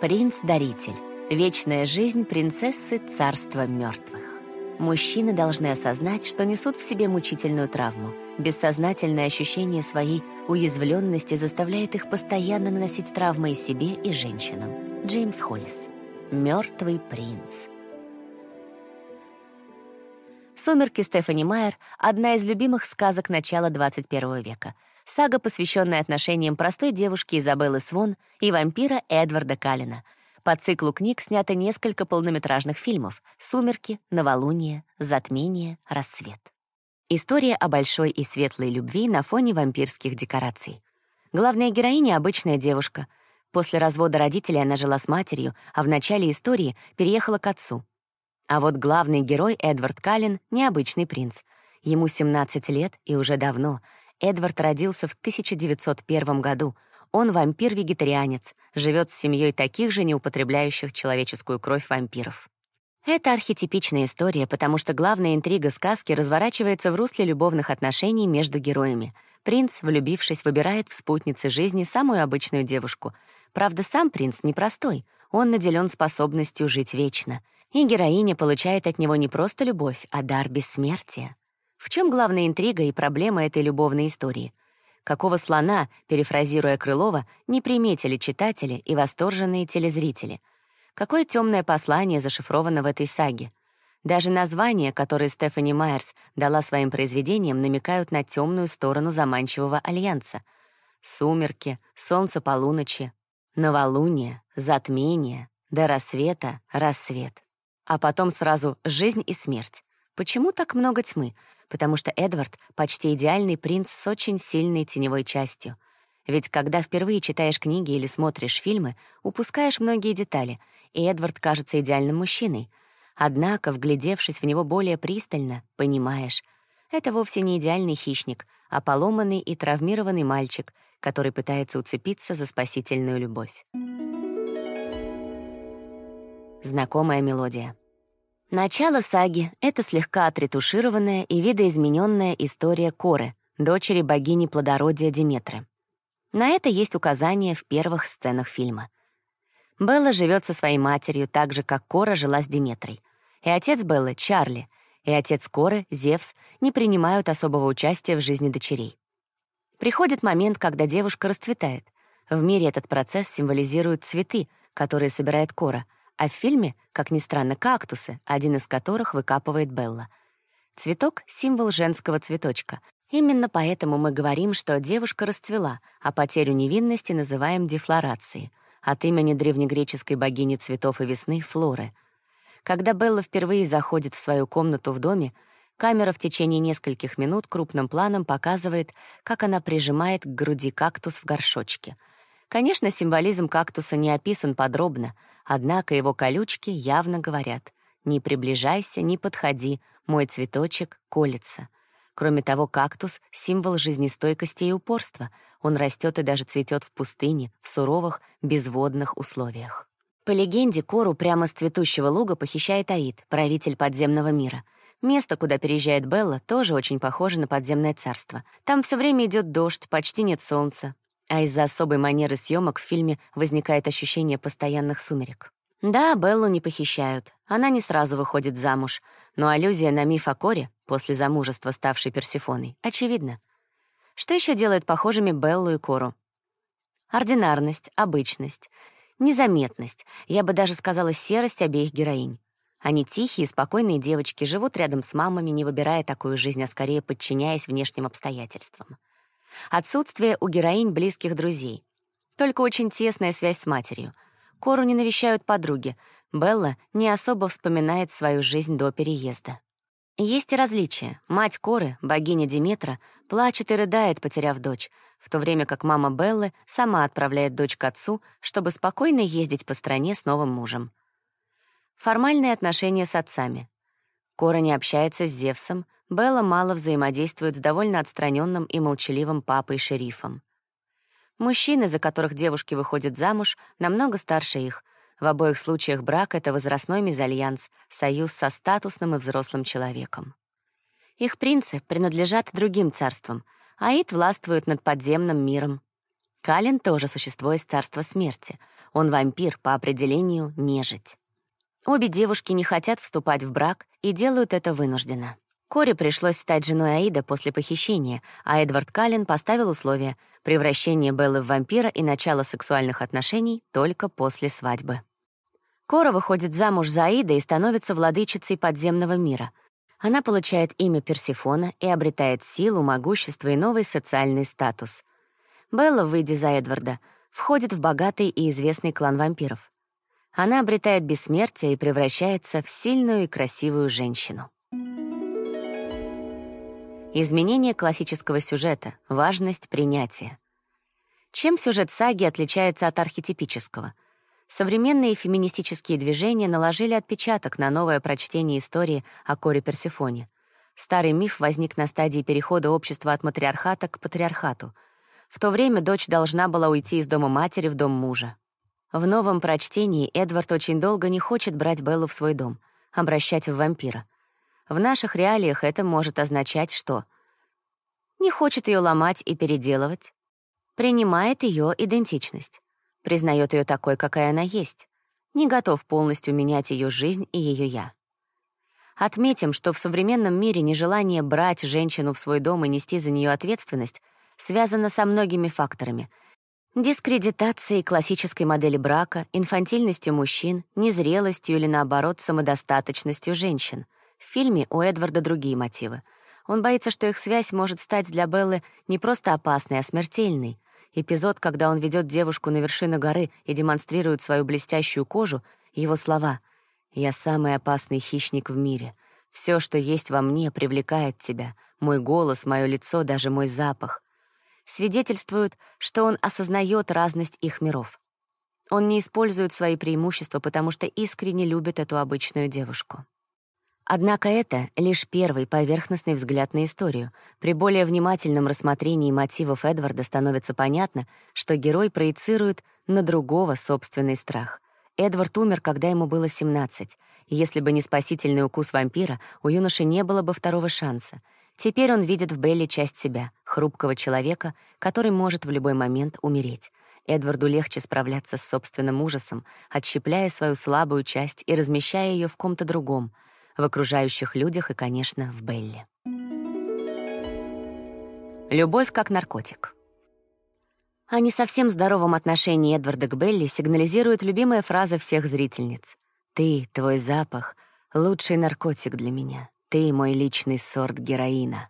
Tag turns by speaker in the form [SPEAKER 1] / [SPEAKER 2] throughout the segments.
[SPEAKER 1] Принц-даритель. Вечная жизнь принцессы царства мертвых. Мужчины должны осознать, что несут в себе мучительную травму. Бессознательное ощущение своей уязвленности заставляет их постоянно наносить травмы и себе, и женщинам. Джеймс Холлис. «Мертвый принц». «Сумерки» Стефани Майер — одна из любимых сказок начала 21 века. Сага, посвященная отношениям простой девушки Изабеллы Свон и вампира Эдварда Каллина — по циклу книг снято несколько полнометражных фильмов «Сумерки», «Новолуние», «Затмение», «Рассвет». История о большой и светлой любви на фоне вампирских декораций. Главная героиня — обычная девушка. После развода родителей она жила с матерью, а в начале истории переехала к отцу. А вот главный герой Эдвард Каллен — необычный принц. Ему 17 лет, и уже давно. Эдвард родился в 1901 году — он вампир-вегетарианец, живет с семьей таких же неупотребляющих человеческую кровь вампиров. Это архетипичная история, потому что главная интрига сказки разворачивается в русле любовных отношений между героями. Принц, влюбившись, выбирает в спутнице жизни самую обычную девушку. Правда, сам принц непростой, он наделен способностью жить вечно. И героиня получает от него не просто любовь, а дар бессмертия. В чем главная интрига и проблема этой любовной истории? Какого слона, перефразируя Крылова, не приметили читатели и восторженные телезрители? Какое темное послание зашифровано в этой саге? Даже названия, которые Стефани Майерс дала своим произведениям, намекают на темную сторону заманчивого альянса. Сумерки, солнце полуночи, новолуние, затмение, до рассвета — рассвет. А потом сразу жизнь и смерть. Почему так много тьмы? Потому что Эдвард — почти идеальный принц с очень сильной теневой частью. Ведь когда впервые читаешь книги или смотришь фильмы, упускаешь многие детали, и Эдвард кажется идеальным мужчиной. Однако, вглядевшись в него более пристально, понимаешь, это вовсе не идеальный хищник, а поломанный и травмированный мальчик, который пытается уцепиться за спасительную любовь. Знакомая мелодия. Начало саги — это слегка отретушированная и видоизмененная история Коры, дочери богини плодородия Диметры. На это есть указания в первых сценах фильма. Белла живет со своей матерью так же, как Кора жила с Диметрой. И отец Беллы, Чарли, и отец Коры, Зевс, не принимают особого участия в жизни дочерей. Приходит момент, когда девушка расцветает. В мире этот процесс символизирует цветы, которые собирает Кора — а в фильме, как ни странно, кактусы, один из которых выкапывает Белла. Цветок — символ женского цветочка. Именно поэтому мы говорим, что девушка расцвела, а потерю невинности называем дефлорацией, от имени древнегреческой богини цветов и весны Флоры. Когда Белла впервые заходит в свою комнату в доме, камера в течение нескольких минут крупным планом показывает, как она прижимает к груди кактус в горшочке — Конечно, символизм кактуса не описан подробно, однако его колючки явно говорят «Не приближайся, не подходи, мой цветочек колется». Кроме того, кактус — символ жизнестойкости и упорства. Он растет и даже цветет в пустыне, в суровых, безводных условиях. По легенде, кору прямо с цветущего луга похищает Аид, правитель подземного мира. Место, куда переезжает Белла, тоже очень похоже на подземное царство. Там все время идет дождь, почти нет солнца, а из-за особой манеры съемок в фильме возникает ощущение постоянных сумерек. Да, Беллу не похищают, она не сразу выходит замуж, но аллюзия на миф о Коре, после замужества ставшей Персифоной, очевидна. Что еще делает похожими Беллу и Кору? Ординарность, обычность, незаметность, я бы даже сказала серость обеих героинь. Они тихие, спокойные девочки, живут рядом с мамами, не выбирая такую жизнь, а скорее подчиняясь внешним обстоятельствам. Отсутствие у героинь близких друзей. Только очень тесная связь с матерью. Кору не навещают подруги. Белла не особо вспоминает свою жизнь до переезда. Есть и различия. Мать Коры, богиня Диметра, плачет и рыдает, потеряв дочь, в то время как мама Беллы сама отправляет дочь к отцу, чтобы спокойно ездить по стране с новым мужем. Формальные отношения с отцами. Кора не общается с Зевсом, Белла мало взаимодействует с довольно отстраненным и молчаливым папой-шерифом. Мужчины, за которых девушки выходят замуж, намного старше их. В обоих случаях брак — это возрастной мезальянс, союз со статусным и взрослым человеком. Их принцы принадлежат другим царствам, а Ид властвует над подземным миром. Калин тоже существо из царства смерти. Он вампир, по определению, нежить. Обе девушки не хотят вступать в брак и делают это вынужденно. Коре пришлось стать женой Аида после похищения, а Эдвард Каллен поставил условие — превращение Беллы в вампира и начало сексуальных отношений только после свадьбы. Кора выходит замуж за Аида и становится владычицей подземного мира. Она получает имя Персифона и обретает силу, могущество и новый социальный статус. Белла, выйдя за Эдварда, входит в богатый и известный клан вампиров. Она обретает бессмертие и превращается в сильную и красивую женщину. Изменение классического сюжета, важность принятия. Чем сюжет саги отличается от архетипического? Современные феминистические движения наложили отпечаток на новое прочтение истории о Коре Персифоне. Старый миф возник на стадии перехода общества от матриархата к патриархату. В то время дочь должна была уйти из дома матери в дом мужа. В новом прочтении Эдвард очень долго не хочет брать Беллу в свой дом, обращать в вампира. В наших реалиях это может означать что? Не хочет ее ломать и переделывать, принимает ее идентичность, признает ее такой, какая она есть, не готов полностью менять ее жизнь и ее «я». Отметим, что в современном мире нежелание брать женщину в свой дом и нести за нее ответственность связано со многими факторами — дискредитацией классической модели брака, инфантильностью мужчин, незрелостью или, наоборот, самодостаточностью женщин — в фильме у Эдварда другие мотивы. Он боится, что их связь может стать для Беллы не просто опасной, а смертельной. Эпизод, когда он ведет девушку на вершину горы и демонстрирует свою блестящую кожу, его слова «Я самый опасный хищник в мире. Все, что есть во мне, привлекает тебя. Мой голос, мое лицо, даже мой запах» свидетельствуют, что он осознает разность их миров. Он не использует свои преимущества, потому что искренне любит эту обычную девушку. Однако это лишь первый поверхностный взгляд на историю. При более внимательном рассмотрении мотивов Эдварда становится понятно, что герой проецирует на другого собственный страх. Эдвард умер, когда ему было 17. Если бы не спасительный укус вампира, у юноши не было бы второго шанса. Теперь он видит в Белли часть себя, хрупкого человека, который может в любой момент умереть. Эдварду легче справляться с собственным ужасом, отщепляя свою слабую часть и размещая ее в ком-то другом — в окружающих людях и, конечно, в Белле. Любовь как наркотик. О не совсем здоровом отношении Эдварда к Белли сигнализирует любимая фраза всех зрительниц. «Ты, твой запах — лучший наркотик для меня. Ты — мой личный сорт героина».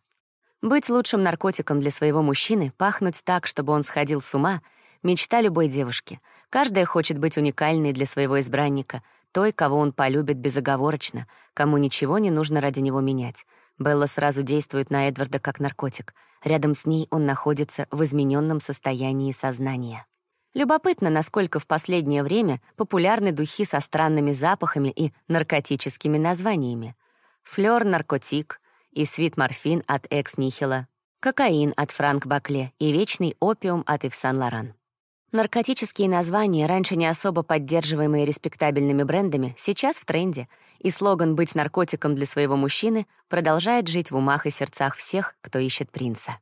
[SPEAKER 1] Быть лучшим наркотиком для своего мужчины, пахнуть так, чтобы он сходил с ума — мечта любой девушки. Каждая хочет быть уникальной для своего избранника — той, кого он полюбит безоговорочно, кому ничего не нужно ради него менять. Белла сразу действует на Эдварда как наркотик. Рядом с ней он находится в измененном состоянии сознания. Любопытно, насколько в последнее время популярны духи со странными запахами и наркотическими названиями. Флёр наркотик и свит-морфин от Экс Нихила, кокаин от Франк Бакле и вечный опиум от Ив Сан-Лоран. Наркотические названия, раньше не особо поддерживаемые респектабельными брендами, сейчас в тренде, и слоган «быть наркотиком для своего мужчины» продолжает жить в умах и сердцах всех, кто ищет принца.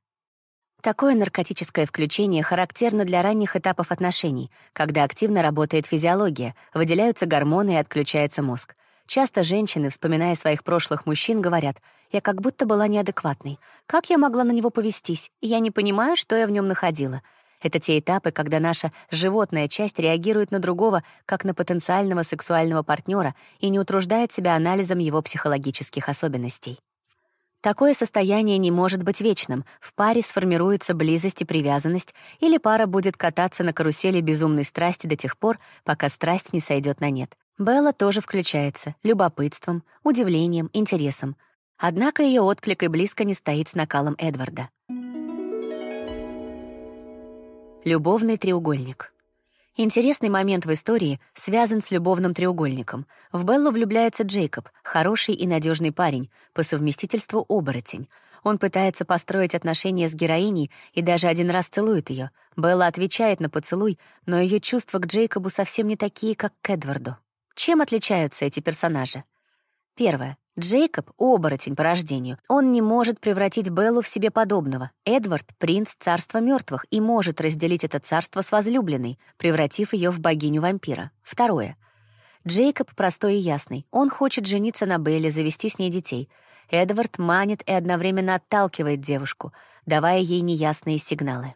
[SPEAKER 1] Такое наркотическое включение характерно для ранних этапов отношений, когда активно работает физиология, выделяются гормоны и отключается мозг. Часто женщины, вспоминая своих прошлых мужчин, говорят, «Я как будто была неадекватной. Как я могла на него повестись? Я не понимаю, что я в нем находила. Это те этапы, когда наша животная часть реагирует на другого как на потенциального сексуального партнера и не утруждает себя анализом его психологических особенностей. Такое состояние не может быть вечным. В паре сформируется близость и привязанность, или пара будет кататься на карусели безумной страсти до тех пор, пока страсть не сойдет на нет. Белла тоже включается любопытством, удивлением, интересом. Однако ее отклик и близко не стоит с накалом Эдварда. Любовный треугольник. Интересный момент в истории связан с любовным треугольником. В Беллу влюбляется Джейкоб, хороший и надежный парень, по совместительству оборотень. Он пытается построить отношения с героиней и даже один раз целует ее. Белла отвечает на поцелуй, но ее чувства к Джейкобу совсем не такие, как к Эдварду. Чем отличаются эти персонажи? Первое. Джейкоб — оборотень по рождению. Он не может превратить Беллу в себе подобного. Эдвард — принц царства мертвых и может разделить это царство с возлюбленной, превратив ее в богиню-вампира. Второе. Джейкоб простой и ясный. Он хочет жениться на Белле, завести с ней детей. Эдвард манит и одновременно отталкивает девушку, давая ей неясные сигналы.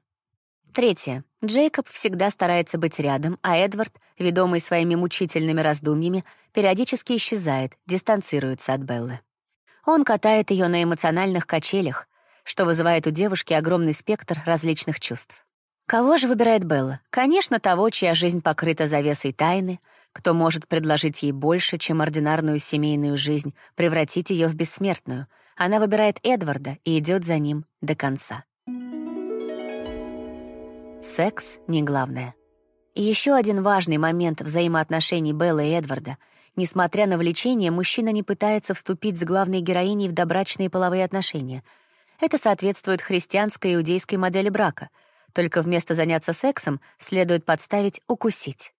[SPEAKER 1] Третье. Джейкоб всегда старается быть рядом, а Эдвард, ведомый своими мучительными раздумьями, периодически исчезает, дистанцируется от Беллы. Он катает ее на эмоциональных качелях, что вызывает у девушки огромный спектр различных чувств. Кого же выбирает Белла? Конечно, того, чья жизнь покрыта завесой тайны, кто может предложить ей больше, чем ординарную семейную жизнь, превратить ее в бессмертную. Она выбирает Эдварда и идет за ним до конца. Секс — не главное. И еще один важный момент взаимоотношений Беллы и Эдварда. Несмотря на влечение, мужчина не пытается вступить с главной героиней в добрачные половые отношения. Это соответствует христианской иудейской модели брака. Только вместо заняться сексом следует подставить «укусить».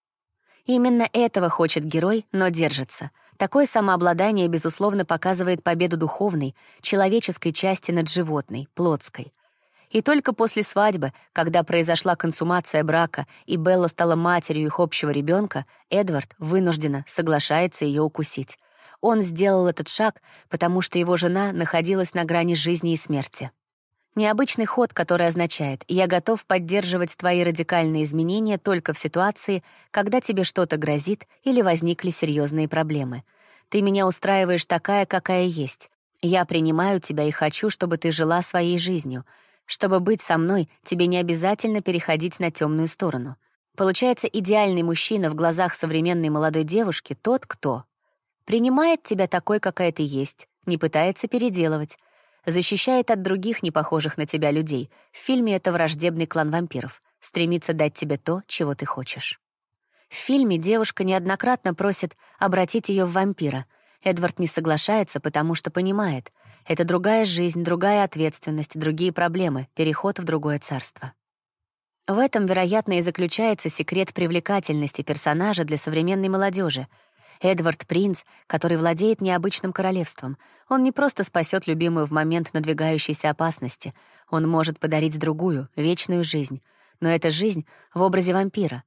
[SPEAKER 1] Именно этого хочет герой, но держится. Такое самообладание, безусловно, показывает победу духовной, человеческой части над животной, плотской — и только после свадьбы, когда произошла консумация брака и Белла стала матерью их общего ребенка, Эдвард вынужденно соглашается ее укусить. Он сделал этот шаг, потому что его жена находилась на грани жизни и смерти. Необычный ход, который означает «я готов поддерживать твои радикальные изменения только в ситуации, когда тебе что-то грозит или возникли серьезные проблемы. Ты меня устраиваешь такая, какая есть. Я принимаю тебя и хочу, чтобы ты жила своей жизнью. Чтобы быть со мной, тебе не обязательно переходить на темную сторону. Получается, идеальный мужчина в глазах современной молодой девушки тот, кто принимает тебя такой, какая ты есть, не пытается переделывать, защищает от других непохожих на тебя людей. В фильме это враждебный клан вампиров, стремится дать тебе то, чего ты хочешь. В фильме девушка неоднократно просит обратить ее в вампира. Эдвард не соглашается, потому что понимает — это другая жизнь, другая ответственность, другие проблемы, переход в другое царство. В этом, вероятно, и заключается секрет привлекательности персонажа для современной молодежи. Эдвард — принц, который владеет необычным королевством. Он не просто спасет любимую в момент надвигающейся опасности, он может подарить другую, вечную жизнь. Но это жизнь в образе вампира.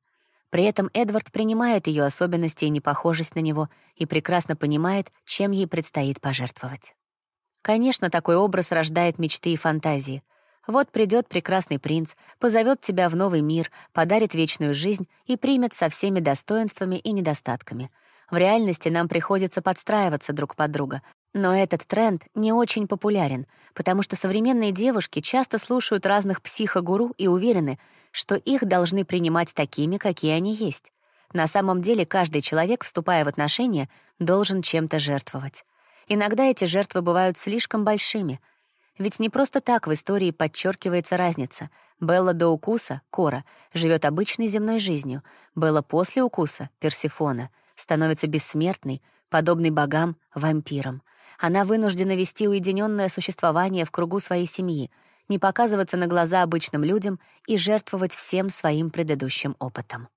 [SPEAKER 1] При этом Эдвард принимает ее особенности и непохожесть на него и прекрасно понимает, чем ей предстоит пожертвовать. Конечно, такой образ рождает мечты и фантазии. Вот придет прекрасный принц, позовет тебя в новый мир, подарит вечную жизнь и примет со всеми достоинствами и недостатками. В реальности нам приходится подстраиваться друг под друга, но этот тренд не очень популярен, потому что современные девушки часто слушают разных психогуру и уверены, что их должны принимать такими, какие они есть. На самом деле каждый человек, вступая в отношения, должен чем-то жертвовать. Иногда эти жертвы бывают слишком большими. Ведь не просто так в истории подчеркивается разница. Белла до укуса, Кора, живет обычной земной жизнью. Белла после укуса, Персифона, становится бессмертной, подобной богам, вампиром. Она вынуждена вести уединенное существование в кругу своей семьи, не показываться на глаза обычным людям и жертвовать всем своим предыдущим опытом.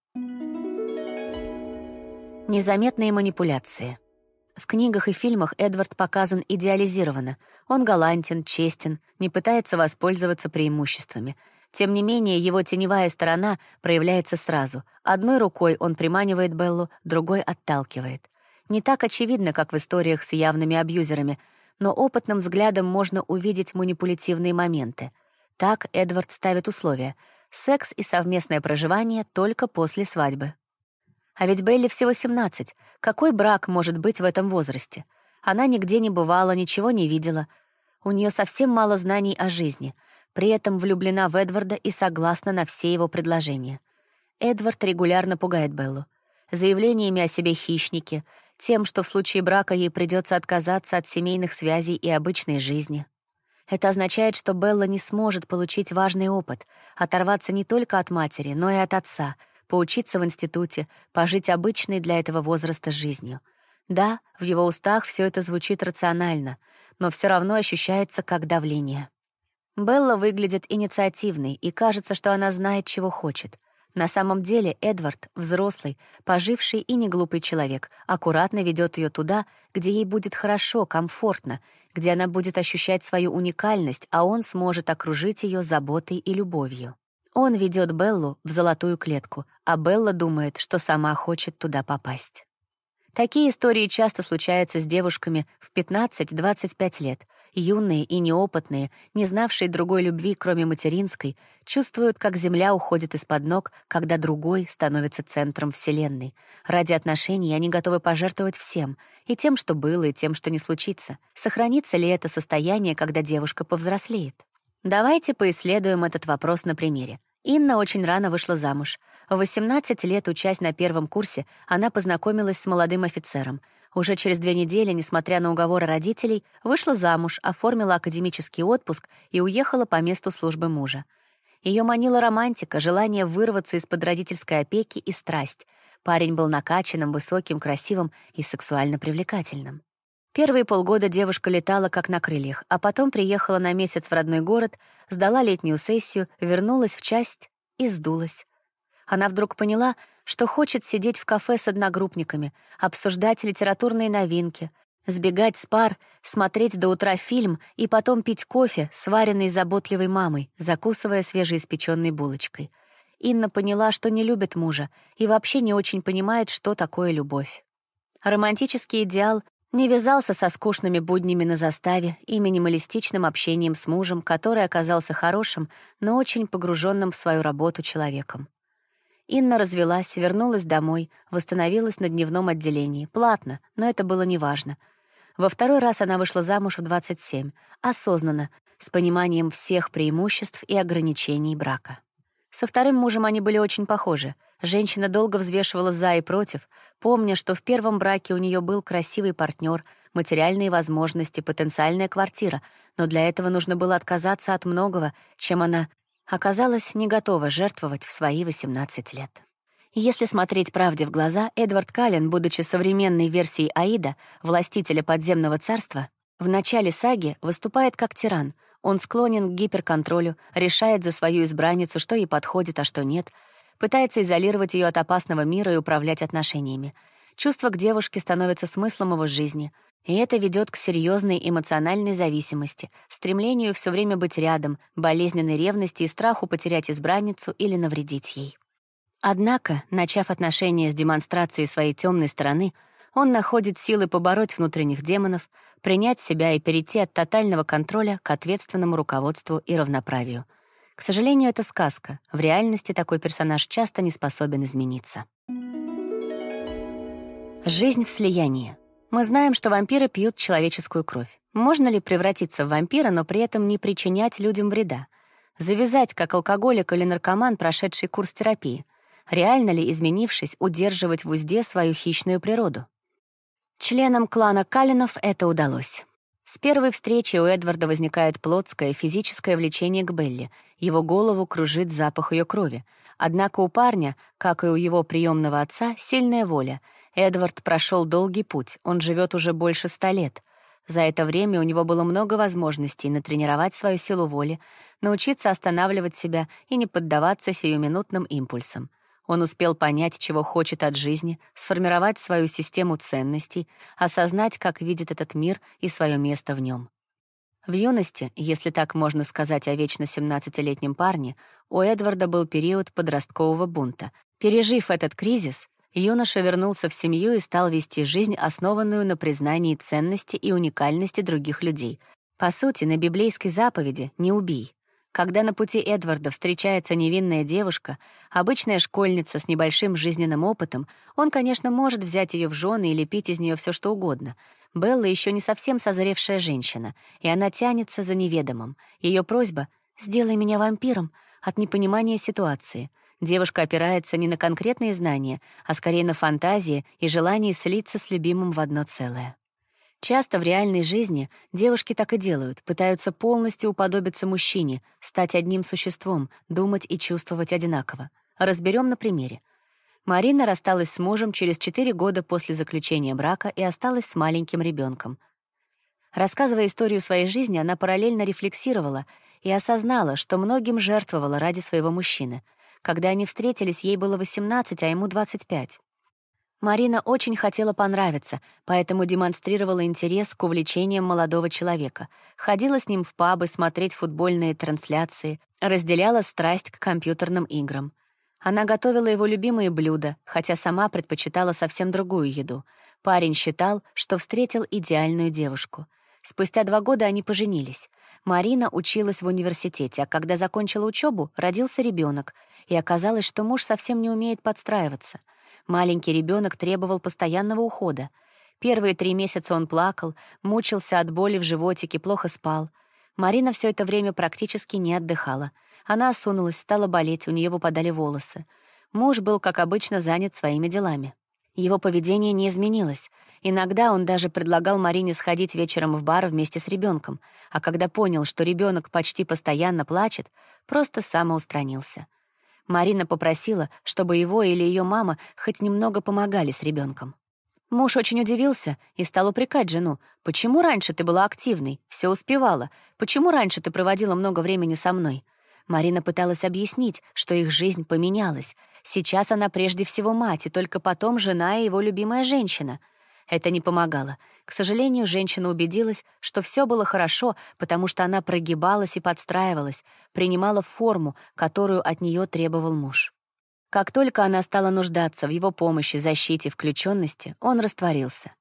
[SPEAKER 1] Незаметные манипуляции — в книгах и фильмах Эдвард показан идеализированно. Он галантен, честен, не пытается воспользоваться преимуществами. Тем не менее, его теневая сторона проявляется сразу. Одной рукой он приманивает Беллу, другой отталкивает. Не так очевидно, как в историях с явными абьюзерами, но опытным взглядом можно увидеть манипулятивные моменты. Так Эдвард ставит условия — секс и совместное проживание только после свадьбы. А ведь Белли всего 17. Какой брак может быть в этом возрасте? Она нигде не бывала, ничего не видела. У нее совсем мало знаний о жизни. При этом влюблена в Эдварда и согласна на все его предложения. Эдвард регулярно пугает Беллу. Заявлениями о себе хищники, тем, что в случае брака ей придется отказаться от семейных связей и обычной жизни. Это означает, что Белла не сможет получить важный опыт, оторваться не только от матери, но и от отца — поучиться в институте, пожить обычной для этого возраста жизнью. Да, в его устах все это звучит рационально, но все равно ощущается как давление. Белла выглядит инициативной, и кажется, что она знает, чего хочет. На самом деле Эдвард, взрослый, поживший и неглупый человек, аккуратно ведет ее туда, где ей будет хорошо, комфортно, где она будет ощущать свою уникальность, а он сможет окружить ее заботой и любовью. Он ведет Беллу в золотую клетку, а Белла думает, что сама хочет туда попасть. Такие истории часто случаются с девушками в 15-25 лет. Юные и неопытные, не знавшие другой любви, кроме материнской, чувствуют, как земля уходит из-под ног, когда другой становится центром Вселенной. Ради отношений они готовы пожертвовать всем, и тем, что было, и тем, что не случится. Сохранится ли это состояние, когда девушка повзрослеет? Давайте поисследуем этот вопрос на примере. Инна очень рано вышла замуж. В 18 лет, учась на первом курсе, она познакомилась с молодым офицером. Уже через две недели, несмотря на уговоры родителей, вышла замуж, оформила академический отпуск и уехала по месту службы мужа. Ее манила романтика, желание вырваться из-под родительской опеки и страсть. Парень был накачанным, высоким, красивым и сексуально привлекательным. Первые полгода девушка летала как на крыльях, а потом приехала на месяц в родной город, сдала летнюю сессию, вернулась в часть и сдулась. Она вдруг поняла, что хочет сидеть в кафе с одногруппниками, обсуждать литературные новинки, сбегать с пар, смотреть до утра фильм и потом пить кофе, сваренный заботливой мамой, закусывая свежеиспеченной булочкой. Инна поняла, что не любит мужа и вообще не очень понимает, что такое любовь. Романтический идеал не вязался со скучными буднями на заставе и минималистичным общением с мужем, который оказался хорошим, но очень погруженным в свою работу человеком. Инна развелась, вернулась домой, восстановилась на дневном отделении. Платно, но это было неважно. Во второй раз она вышла замуж в 27, осознанно, с пониманием всех преимуществ и ограничений брака. Со вторым мужем они были очень похожи — Женщина долго взвешивала «за» и «против», помня, что в первом браке у нее был красивый партнер, материальные возможности, потенциальная квартира, но для этого нужно было отказаться от многого, чем она оказалась не готова жертвовать в свои 18 лет. Если смотреть правде в глаза, Эдвард Каллен, будучи современной версией Аида, властителя подземного царства, в начале саги выступает как тиран. Он склонен к гиперконтролю, решает за свою избранницу, что ей подходит, а что нет — пытается изолировать ее от опасного мира и управлять отношениями. Чувство к девушке становится смыслом его жизни, и это ведет к серьезной эмоциональной зависимости, стремлению все время быть рядом, болезненной ревности и страху потерять избранницу или навредить ей. Однако, начав отношения с демонстрацией своей темной стороны, он находит силы побороть внутренних демонов, принять себя и перейти от тотального контроля к ответственному руководству и равноправию — к сожалению, это сказка. В реальности такой персонаж часто не способен измениться. Жизнь в слиянии. Мы знаем, что вампиры пьют человеческую кровь. Можно ли превратиться в вампира, но при этом не причинять людям вреда? Завязать, как алкоголик или наркоман, прошедший курс терапии? Реально ли, изменившись, удерживать в узде свою хищную природу? Членам клана Калинов это удалось. С первой встречи у Эдварда возникает плотское физическое влечение к Белли. Его голову кружит запах ее крови. Однако у парня, как и у его приемного отца, сильная воля. Эдвард прошел долгий путь, он живет уже больше ста лет. За это время у него было много возможностей натренировать свою силу воли, научиться останавливать себя и не поддаваться сиюминутным импульсам. Он успел понять, чего хочет от жизни, сформировать свою систему ценностей, осознать, как видит этот мир и свое место в нем. В юности, если так можно сказать о вечно 17-летнем парне, у Эдварда был период подросткового бунта. Пережив этот кризис, юноша вернулся в семью и стал вести жизнь, основанную на признании ценности и уникальности других людей. По сути, на библейской заповеди «не убий». Когда на пути Эдварда встречается невинная девушка, обычная школьница с небольшим жизненным опытом, он, конечно, может взять ее в жены или пить из нее все что угодно. Белла еще не совсем созревшая женщина, и она тянется за неведомым. Ее просьба «сделай меня вампиром» от непонимания ситуации. Девушка опирается не на конкретные знания, а скорее на фантазии и желание слиться с любимым в одно целое. Часто в реальной жизни девушки так и делают, пытаются полностью уподобиться мужчине, стать одним существом, думать и чувствовать одинаково. Разберем на примере. Марина рассталась с мужем через 4 года после заключения брака и осталась с маленьким ребенком. Рассказывая историю своей жизни, она параллельно рефлексировала и осознала, что многим жертвовала ради своего мужчины. Когда они встретились, ей было 18, а ему 25. Марина очень хотела понравиться, поэтому демонстрировала интерес к увлечениям молодого человека, ходила с ним в пабы смотреть футбольные трансляции, разделяла страсть к компьютерным играм. Она готовила его любимые блюда, хотя сама предпочитала совсем другую еду. Парень считал, что встретил идеальную девушку. Спустя два года они поженились. Марина училась в университете, а когда закончила учебу, родился ребенок, и оказалось, что муж совсем не умеет подстраиваться — Маленький ребенок требовал постоянного ухода. Первые три месяца он плакал, мучился от боли в животике, плохо спал. Марина все это время практически не отдыхала. Она осунулась, стала болеть, у нее выпадали волосы. Муж был, как обычно, занят своими делами. Его поведение не изменилось. Иногда он даже предлагал Марине сходить вечером в бар вместе с ребенком, а когда понял, что ребенок почти постоянно плачет, просто самоустранился. Марина попросила, чтобы его или ее мама хоть немного помогали с ребенком. Муж очень удивился и стал упрекать жену. «Почему раньше ты была активной, все успевала? Почему раньше ты проводила много времени со мной?» Марина пыталась объяснить, что их жизнь поменялась. Сейчас она прежде всего мать, и только потом жена и его любимая женщина — это не помогало. К сожалению, женщина убедилась, что все было хорошо, потому что она прогибалась и подстраивалась, принимала форму, которую от нее требовал муж. Как только она стала нуждаться в его помощи, защите, включенности, он растворился.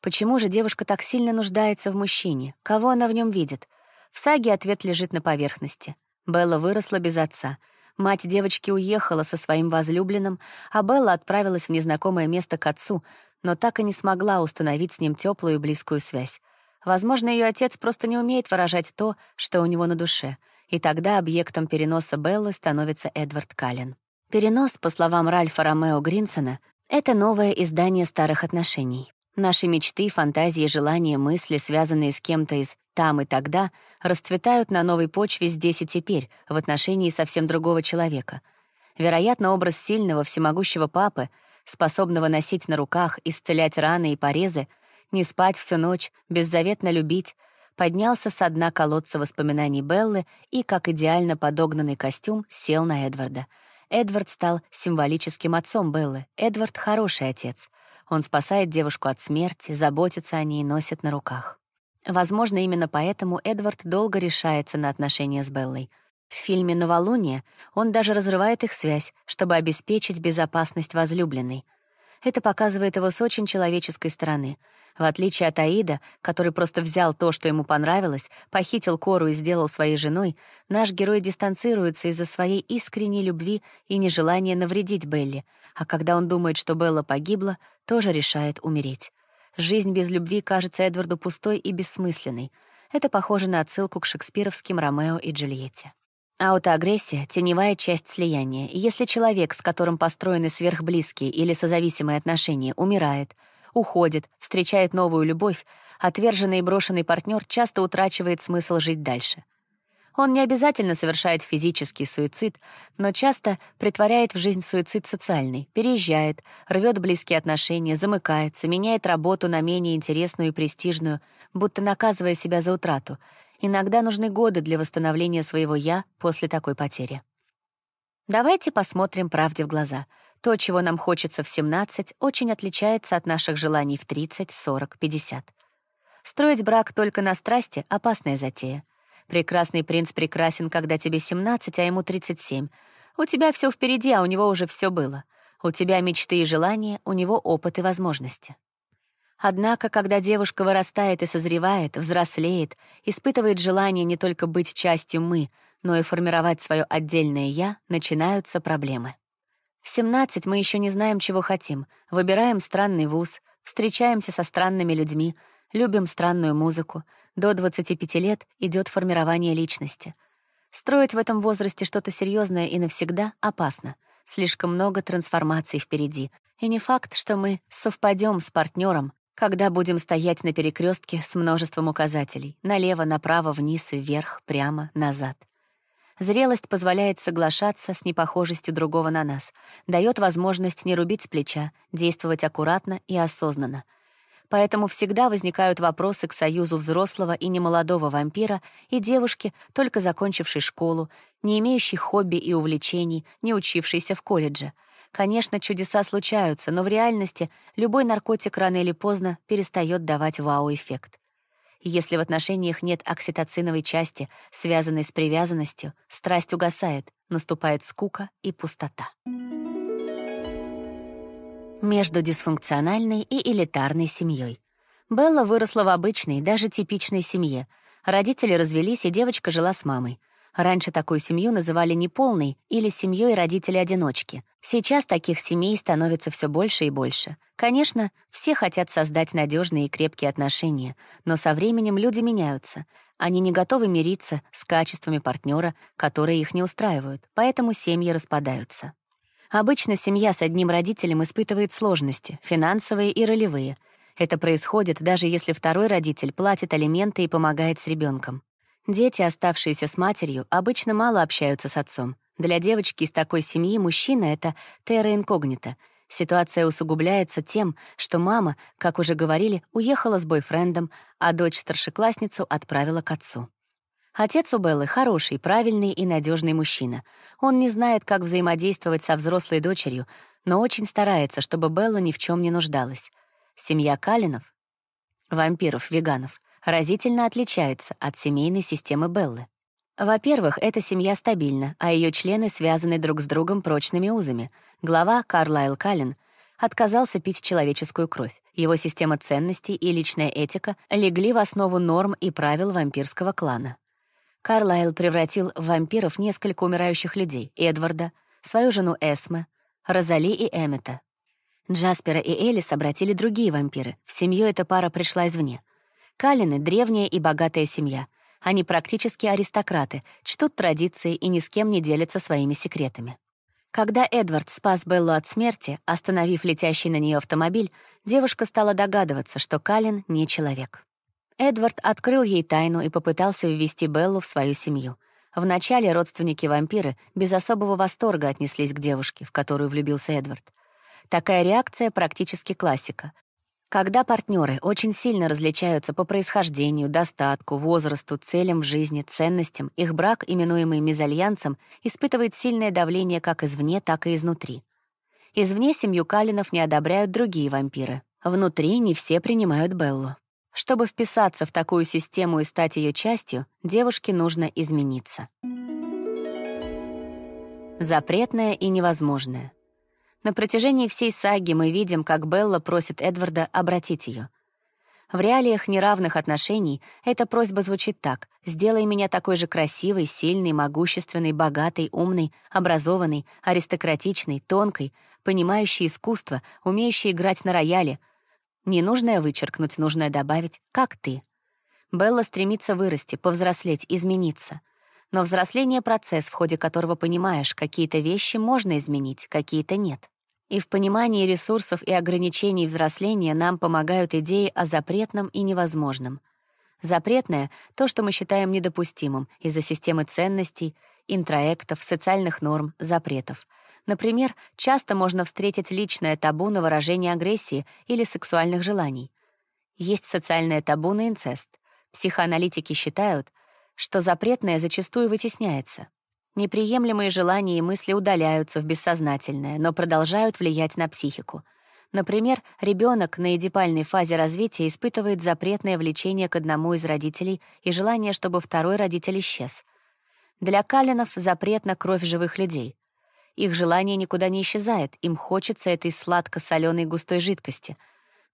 [SPEAKER 1] Почему же девушка так сильно нуждается в мужчине? Кого она в нем видит? В саге ответ лежит на поверхности. Белла выросла без отца. Мать девочки уехала со своим возлюбленным, а Белла отправилась в незнакомое место к отцу, но так и не смогла установить с ним теплую и близкую связь. Возможно, ее отец просто не умеет выражать то, что у него на душе, и тогда объектом переноса Беллы становится Эдвард Каллен. Перенос, по словам Ральфа Ромео Гринсона, это новое издание старых отношений. Наши мечты, фантазии, желания, мысли, связанные с кем-то из «там и тогда», расцветают на новой почве здесь и теперь, в отношении совсем другого человека. Вероятно, образ сильного, всемогущего папы — способного носить на руках, исцелять раны и порезы, не спать всю ночь, беззаветно любить, поднялся со дна колодца воспоминаний Беллы и, как идеально подогнанный костюм, сел на Эдварда. Эдвард стал символическим отцом Беллы. Эдвард — хороший отец. Он спасает девушку от смерти, заботится о ней и носит на руках. Возможно, именно поэтому Эдвард долго решается на отношения с Беллой — в фильме «Новолуние» он даже разрывает их связь, чтобы обеспечить безопасность возлюбленной. Это показывает его с очень человеческой стороны. В отличие от Аида, который просто взял то, что ему понравилось, похитил Кору и сделал своей женой, наш герой дистанцируется из-за своей искренней любви и нежелания навредить Белли, а когда он думает, что Белла погибла, тоже решает умереть. Жизнь без любви кажется Эдварду пустой и бессмысленной. Это похоже на отсылку к шекспировским Ромео и Джульетте. Аутоагрессия — теневая часть слияния. если человек, с которым построены сверхблизкие или созависимые отношения, умирает, уходит, встречает новую любовь, отверженный и брошенный партнер часто утрачивает смысл жить дальше. Он не обязательно совершает физический суицид, но часто притворяет в жизнь суицид социальный, переезжает, рвет близкие отношения, замыкается, меняет работу на менее интересную и престижную, будто наказывая себя за утрату, Иногда нужны годы для восстановления своего «я» после такой потери. Давайте посмотрим правде в глаза. То, чего нам хочется в 17, очень отличается от наших желаний в 30, 40, 50. Строить брак только на страсти — опасная затея. Прекрасный принц прекрасен, когда тебе 17, а ему 37. У тебя все впереди, а у него уже все было. У тебя мечты и желания, у него опыт и возможности. Однако, когда девушка вырастает и созревает, взрослеет, испытывает желание не только быть частью «мы», но и формировать свое отдельное «я», начинаются проблемы. В 17 мы еще не знаем, чего хотим, выбираем странный вуз, встречаемся со странными людьми, любим странную музыку. До 25 лет идет формирование личности. Строить в этом возрасте что-то серьезное и навсегда опасно. Слишком много трансформаций впереди. И не факт, что мы совпадем с партнером, когда будем стоять на перекрестке с множеством указателей — налево, направо, вниз, вверх, прямо, назад. Зрелость позволяет соглашаться с непохожестью другого на нас, дает возможность не рубить с плеча, действовать аккуратно и осознанно. Поэтому всегда возникают вопросы к союзу взрослого и немолодого вампира и девушки, только закончившей школу, не имеющей хобби и увлечений, не учившейся в колледже. Конечно, чудеса случаются, но в реальности любой наркотик рано или поздно перестает давать вау-эффект. Если в отношениях нет окситоциновой части, связанной с привязанностью, страсть угасает, наступает скука и пустота. Между дисфункциональной и элитарной семьей. Белла выросла в обычной, даже типичной семье. Родители развелись, и девочка жила с мамой. Раньше такую семью называли неполной или семьей родителей-одиночки. Сейчас таких семей становится все больше и больше. Конечно, все хотят создать надежные и крепкие отношения, но со временем люди меняются. Они не готовы мириться с качествами партнера, которые их не устраивают, поэтому семьи распадаются. Обычно семья с одним родителем испытывает сложности, финансовые и ролевые. Это происходит даже если второй родитель платит алименты и помогает с ребенком. Дети, оставшиеся с матерью, обычно мало общаются с отцом. Для девочки из такой семьи мужчина — это терра инкогнита. Ситуация усугубляется тем, что мама, как уже говорили, уехала с бойфрендом, а дочь-старшеклассницу отправила к отцу. Отец у Беллы хороший, правильный и надежный мужчина. Он не знает, как взаимодействовать со взрослой дочерью, но очень старается, чтобы Белла ни в чем не нуждалась. Семья Калинов, вампиров-веганов, разительно отличается от семейной системы Беллы. Во-первых, эта семья стабильна, а ее члены связаны друг с другом прочными узами. Глава Карлайл Каллен отказался пить человеческую кровь. Его система ценностей и личная этика легли в основу норм и правил вампирского клана. Карлайл превратил в вампиров несколько умирающих людей — Эдварда, свою жену Эсме, Розали и Эммета. Джаспера и Элис обратили другие вампиры. В семью эта пара пришла извне. Калины — древняя и богатая семья. Они практически аристократы, чтут традиции и ни с кем не делятся своими секретами. Когда Эдвард спас Беллу от смерти, остановив летящий на нее автомобиль, девушка стала догадываться, что Калин не человек. Эдвард открыл ей тайну и попытался ввести Беллу в свою семью. Вначале родственники-вампиры без особого восторга отнеслись к девушке, в которую влюбился Эдвард. Такая реакция практически классика. Когда партнеры очень сильно различаются по происхождению, достатку, возрасту, целям в жизни, ценностям, их брак, именуемый мезальянсом, испытывает сильное давление как извне, так и изнутри. Извне семью Калинов не одобряют другие вампиры. Внутри не все принимают Беллу. Чтобы вписаться в такую систему и стать ее частью, девушке нужно измениться. Запретное и невозможное. На протяжении всей саги мы видим, как Белла просит Эдварда обратить ее. В реалиях неравных отношений эта просьба звучит так «Сделай меня такой же красивой, сильной, могущественной, богатой, умной, образованной, аристократичной, тонкой, понимающей искусство, умеющей играть на рояле». Ненужное вычеркнуть, нужное добавить «как ты». Белла стремится вырасти, повзрослеть, измениться. Но взросление — процесс, в ходе которого понимаешь, какие-то вещи можно изменить, какие-то нет. И в понимании ресурсов и ограничений взросления нам помогают идеи о запретном и невозможном. Запретное — то, что мы считаем недопустимым из-за системы ценностей, интроектов, социальных норм, запретов. Например, часто можно встретить личное табу на выражение агрессии или сексуальных желаний. Есть социальное табу на инцест. Психоаналитики считают, что запретное зачастую вытесняется. Неприемлемые желания и мысли удаляются в бессознательное, но продолжают влиять на психику. Например, ребенок на эдипальной фазе развития испытывает запретное влечение к одному из родителей и желание, чтобы второй родитель исчез. Для Калинов запретна кровь живых людей. Их желание никуда не исчезает, им хочется этой сладко-соленой густой жидкости,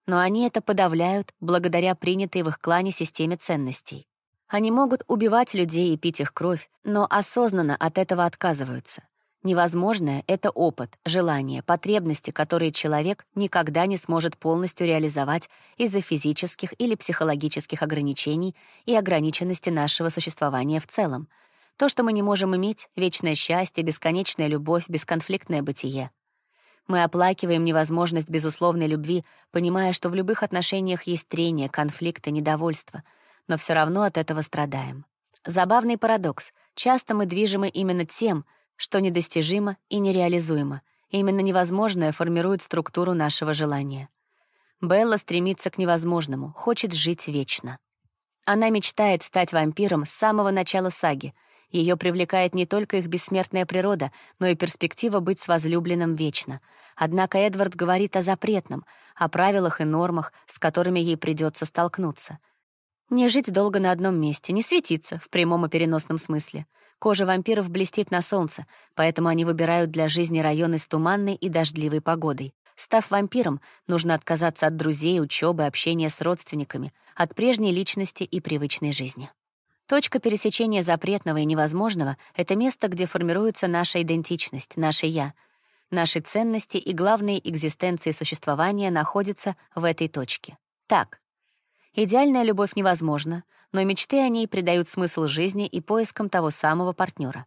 [SPEAKER 1] но они это подавляют благодаря принятой в их клане системе ценностей. Они могут убивать людей и пить их кровь, но осознанно от этого отказываются. Невозможное — это опыт, желание, потребности, которые человек никогда не сможет полностью реализовать из-за физических или психологических ограничений и ограниченности нашего существования в целом. То, что мы не можем иметь — вечное счастье, бесконечная любовь, бесконфликтное бытие. Мы оплакиваем невозможность безусловной любви, понимая, что в любых отношениях есть трение, конфликты, недовольство — но все равно от этого страдаем. Забавный парадокс. Часто мы движимы именно тем, что недостижимо и нереализуемо. Именно невозможное формирует структуру нашего желания. Белла стремится к невозможному, хочет жить вечно. Она мечтает стать вампиром с самого начала саги. Ее привлекает не только их бессмертная природа, но и перспектива быть с возлюбленным вечно. Однако Эдвард говорит о запретном, о правилах и нормах, с которыми ей придется столкнуться. Не жить долго на одном месте, не светиться, в прямом и переносном смысле. Кожа вампиров блестит на солнце, поэтому они выбирают для жизни районы с туманной и дождливой погодой. Став вампиром, нужно отказаться от друзей, учебы, общения с родственниками, от прежней личности и привычной жизни. Точка пересечения запретного и невозможного — это место, где формируется наша идентичность, наше «я». Наши ценности и главные экзистенции существования находятся в этой точке. Так, идеальная любовь невозможна, но мечты о ней придают смысл жизни и поискам того самого партнера.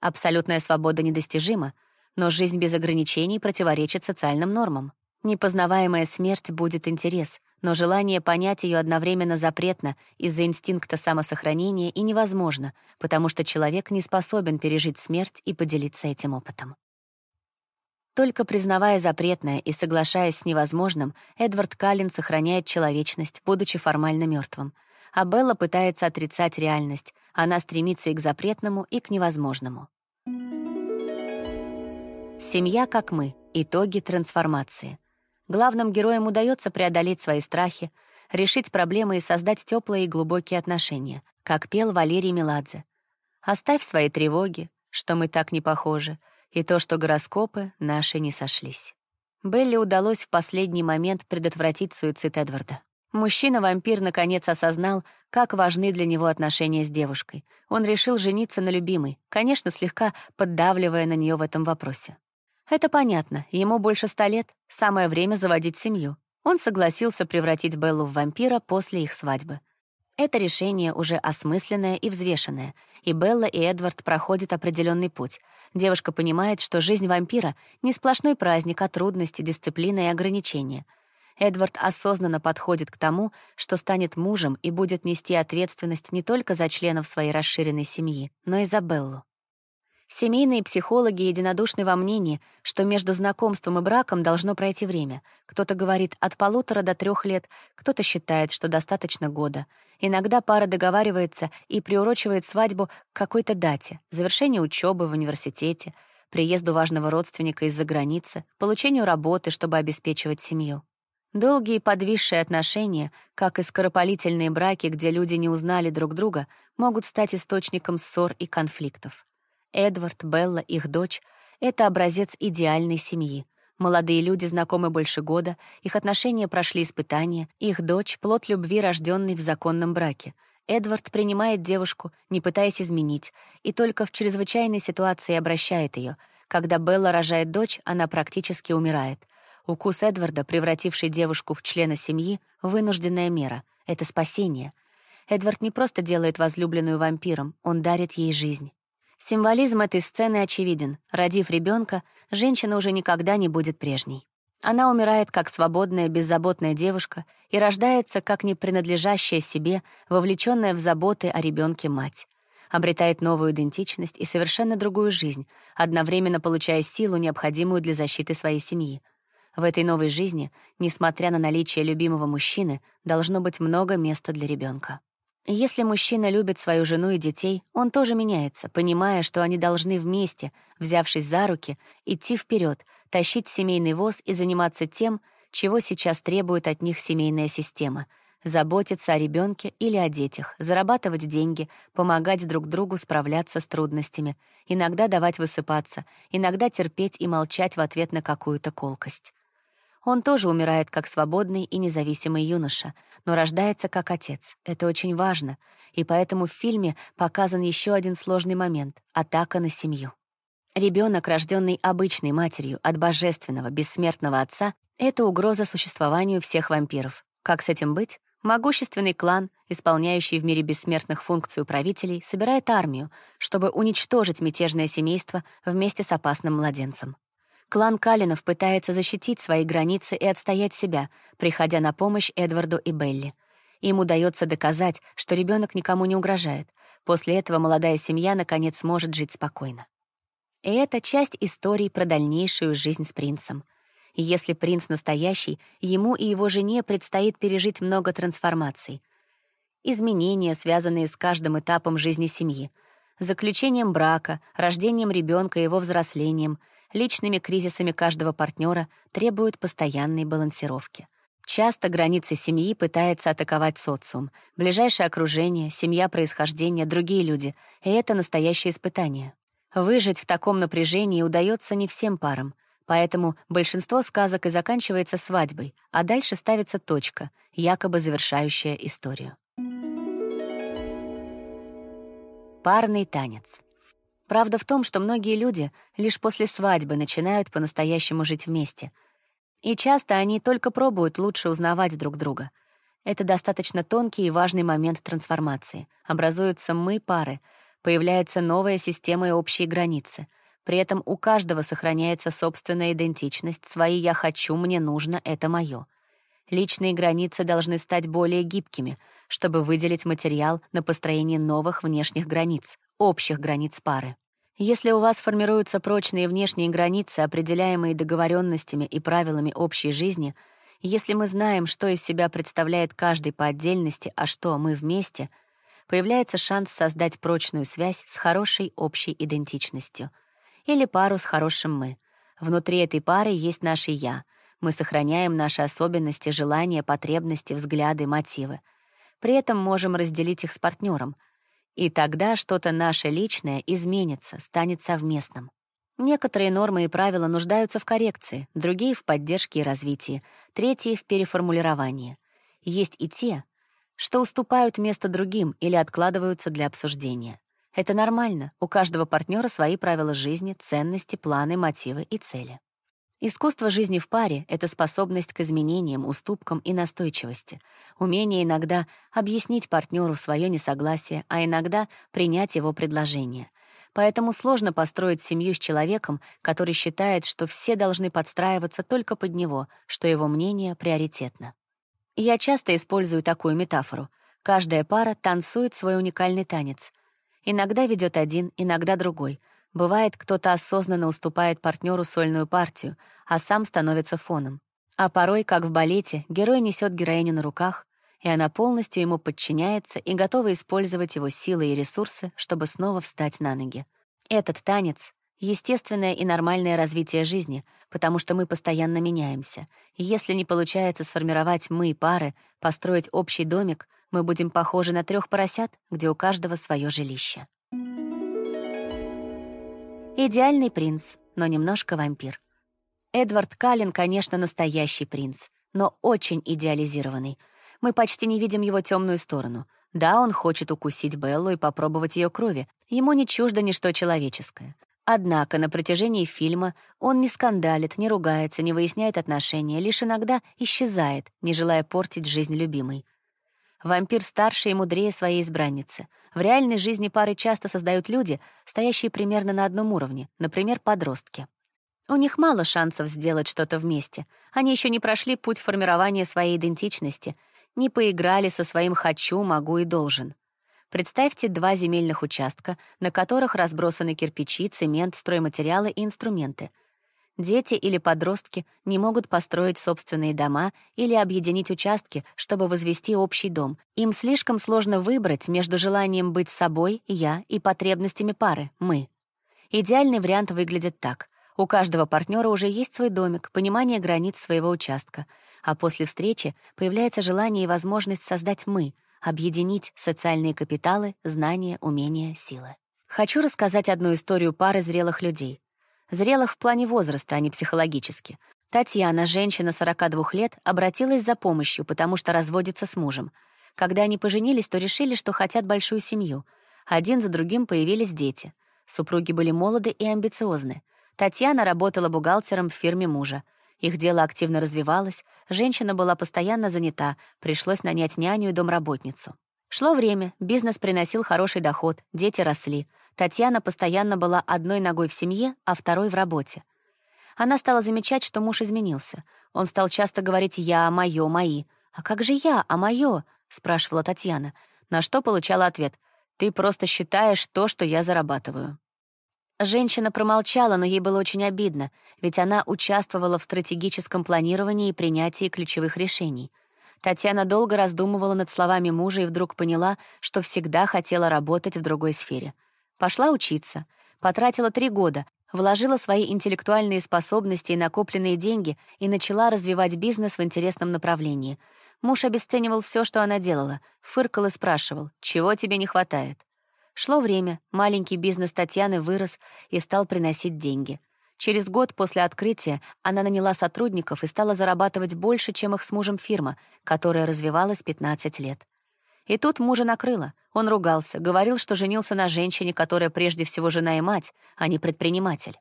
[SPEAKER 1] Абсолютная свобода недостижима, но жизнь без ограничений противоречит социальным нормам. Непознаваемая смерть будет интерес, но желание понять ее одновременно запретно из-за инстинкта самосохранения и невозможно, потому что человек не способен пережить смерть и поделиться этим опытом. Только признавая запретное и соглашаясь с невозможным, Эдвард Каллин сохраняет человечность, будучи формально мертвым. А Белла пытается отрицать реальность. Она стремится и к запретному, и к невозможному. Семья как мы. Итоги трансформации. Главным героям удается преодолеть свои страхи, решить проблемы и создать теплые и глубокие отношения, как пел Валерий Меладзе. «Оставь свои тревоги, что мы так не похожи, и то, что гороскопы наши не сошлись». Белли удалось в последний момент предотвратить суицид Эдварда. Мужчина-вампир наконец осознал, как важны для него отношения с девушкой. Он решил жениться на любимой, конечно, слегка поддавливая на нее в этом вопросе. Это понятно, ему больше ста лет, самое время заводить семью. Он согласился превратить Беллу в вампира после их свадьбы. Это решение уже осмысленное и взвешенное, и Белла и Эдвард проходят определенный путь. Девушка понимает, что жизнь вампира — не сплошной праздник, а трудности, дисциплина и ограничения. Эдвард осознанно подходит к тому, что станет мужем и будет нести ответственность не только за членов своей расширенной семьи, но и за Беллу. Семейные психологи единодушны во мнении, что между знакомством и браком должно пройти время. Кто-то говорит от полутора до трех лет, кто-то считает, что достаточно года. Иногда пара договаривается и приурочивает свадьбу к какой-то дате, завершению учебы в университете, приезду важного родственника из-за границы, получению работы, чтобы обеспечивать семью. Долгие подвисшие отношения, как и скоропалительные браки, где люди не узнали друг друга, могут стать источником ссор и конфликтов. Эдвард, Белла, их дочь — это образец идеальной семьи. Молодые люди знакомы больше года, их отношения прошли испытания, их дочь — плод любви, рожденный в законном браке. Эдвард принимает девушку, не пытаясь изменить, и только в чрезвычайной ситуации обращает ее. Когда Белла рожает дочь, она практически умирает. Укус Эдварда, превративший девушку в члена семьи, — вынужденная мера. Это спасение. Эдвард не просто делает возлюбленную вампиром, он дарит ей жизнь. Символизм этой сцены очевиден. Родив ребенка, женщина уже никогда не будет прежней. Она умирает как свободная, беззаботная девушка и рождается как не принадлежащая себе, вовлеченная в заботы о ребенке мать. Обретает новую идентичность и совершенно другую жизнь, одновременно получая силу, необходимую для защиты своей семьи. В этой новой жизни, несмотря на наличие любимого мужчины, должно быть много места для ребенка. Если мужчина любит свою жену и детей, он тоже меняется, понимая, что они должны вместе, взявшись за руки, идти вперед, тащить семейный воз и заниматься тем, чего сейчас требует от них семейная система — заботиться о ребенке или о детях, зарабатывать деньги, помогать друг другу справляться с трудностями, иногда давать высыпаться, иногда терпеть и молчать в ответ на какую-то колкость. Он тоже умирает как свободный и независимый юноша, но рождается как отец. Это очень важно, и поэтому в фильме показан еще один сложный момент — атака на семью. Ребенок, рожденный обычной матерью от божественного, бессмертного отца, — это угроза существованию всех вампиров. Как с этим быть? Могущественный клан, исполняющий в мире бессмертных функцию правителей, собирает армию, чтобы уничтожить мятежное семейство вместе с опасным младенцем. Клан Калинов пытается защитить свои границы и отстоять себя, приходя на помощь Эдварду и Белли. Им удается доказать, что ребенок никому не угрожает. После этого молодая семья наконец сможет жить спокойно. И это часть истории про дальнейшую жизнь с принцем. Если принц настоящий, ему и его жене предстоит пережить много трансформаций. Изменения, связанные с каждым этапом жизни семьи, заключением брака, рождением ребенка и его взрослением, личными кризисами каждого партнера требуют постоянной балансировки. Часто границы семьи пытается атаковать социум, ближайшее окружение, семья происхождения, другие люди, и это настоящее испытание. Выжить в таком напряжении удается не всем парам, поэтому большинство сказок и заканчивается свадьбой, а дальше ставится точка, якобы завершающая историю. Парный танец. Правда в том, что многие люди лишь после свадьбы начинают по-настоящему жить вместе. И часто они только пробуют лучше узнавать друг друга. Это достаточно тонкий и важный момент трансформации. Образуются мы пары, появляется новая система и общие границы. При этом у каждого сохраняется собственная идентичность, свои «я хочу», «мне нужно», «это моё. Личные границы должны стать более гибкими, чтобы выделить материал на построение новых внешних границ, общих границ пары. Если у вас формируются прочные внешние границы, определяемые договоренностями и правилами общей жизни, если мы знаем, что из себя представляет каждый по отдельности, а что мы вместе, появляется шанс создать прочную связь с хорошей общей идентичностью или пару с хорошим «мы». Внутри этой пары есть наше «я», мы сохраняем наши особенности, желания, потребности, взгляды, мотивы. При этом можем разделить их с партнером. И тогда что-то наше личное изменится, станет совместным. Некоторые нормы и правила нуждаются в коррекции, другие — в поддержке и развитии, третьи — в переформулировании. Есть и те, что уступают место другим или откладываются для обсуждения. Это нормально, у каждого партнера свои правила жизни, ценности, планы, мотивы и цели. Искусство жизни в паре — это способность к изменениям, уступкам и настойчивости, умение иногда объяснить партнеру свое несогласие, а иногда принять его предложение. Поэтому сложно построить семью с человеком, который считает, что все должны подстраиваться только под него, что его мнение приоритетно. Я часто использую такую метафору. Каждая пара танцует свой уникальный танец. Иногда ведет один, иногда другой — Бывает, кто-то осознанно уступает партнеру сольную партию, а сам становится фоном. А порой, как в балете, герой несет героиню на руках, и она полностью ему подчиняется и готова использовать его силы и ресурсы, чтобы снова встать на ноги. Этот танец — естественное и нормальное развитие жизни, потому что мы постоянно меняемся. И если не получается сформировать мы пары, построить общий домик, мы будем похожи на трех поросят, где у каждого свое жилище. Идеальный принц, но немножко вампир. Эдвард Каллен, конечно, настоящий принц, но очень идеализированный. Мы почти не видим его темную сторону. Да, он хочет укусить Беллу и попробовать ее крови. Ему не чуждо ничто человеческое. Однако на протяжении фильма он не скандалит, не ругается, не выясняет отношения, лишь иногда исчезает, не желая портить жизнь любимой. Вампир старше и мудрее своей избранницы. В реальной жизни пары часто создают люди, стоящие примерно на одном уровне, например, подростки. У них мало шансов сделать что-то вместе. Они еще не прошли путь формирования своей идентичности, не поиграли со своим «хочу», «могу» и «должен». Представьте два земельных участка, на которых разбросаны кирпичи, цемент, стройматериалы и инструменты. Дети или подростки не могут построить собственные дома или объединить участки, чтобы возвести общий дом. Им слишком сложно выбрать между желанием быть собой, я, и потребностями пары, мы. Идеальный вариант выглядит так. У каждого партнера уже есть свой домик, понимание границ своего участка, а после встречи появляется желание и возможность создать «мы», объединить социальные капиталы, знания, умения, силы. Хочу рассказать одну историю пары зрелых людей. Зрелых в плане возраста, а не психологически. Татьяна, женщина 42 лет, обратилась за помощью, потому что разводится с мужем. Когда они поженились, то решили, что хотят большую семью. Один за другим появились дети. Супруги были молоды и амбициозны. Татьяна работала бухгалтером в фирме мужа. Их дело активно развивалось, женщина была постоянно занята, пришлось нанять няню и домработницу. Шло время, бизнес приносил хороший доход, дети росли — Татьяна постоянно была одной ногой в семье, а второй в работе. Она стала замечать, что муж изменился. Он стал часто говорить «я», «моё», «мои». «А как же я, а моё?» — спрашивала Татьяна, на что получала ответ «ты просто считаешь то, что я зарабатываю». Женщина промолчала, но ей было очень обидно, ведь она участвовала в стратегическом планировании и принятии ключевых решений. Татьяна долго раздумывала над словами мужа и вдруг поняла, что всегда хотела работать в другой сфере. Пошла учиться, потратила три года, вложила свои интеллектуальные способности и накопленные деньги и начала развивать бизнес в интересном направлении. Муж обесценивал все, что она делала, фыркал и спрашивал, чего тебе не хватает. Шло время, маленький бизнес Татьяны вырос и стал приносить деньги. Через год после открытия она наняла сотрудников и стала зарабатывать больше, чем их с мужем фирма, которая развивалась 15 лет. И тут мужа накрыло. Он ругался, говорил, что женился на женщине, которая прежде всего жена и мать, а не предприниматель.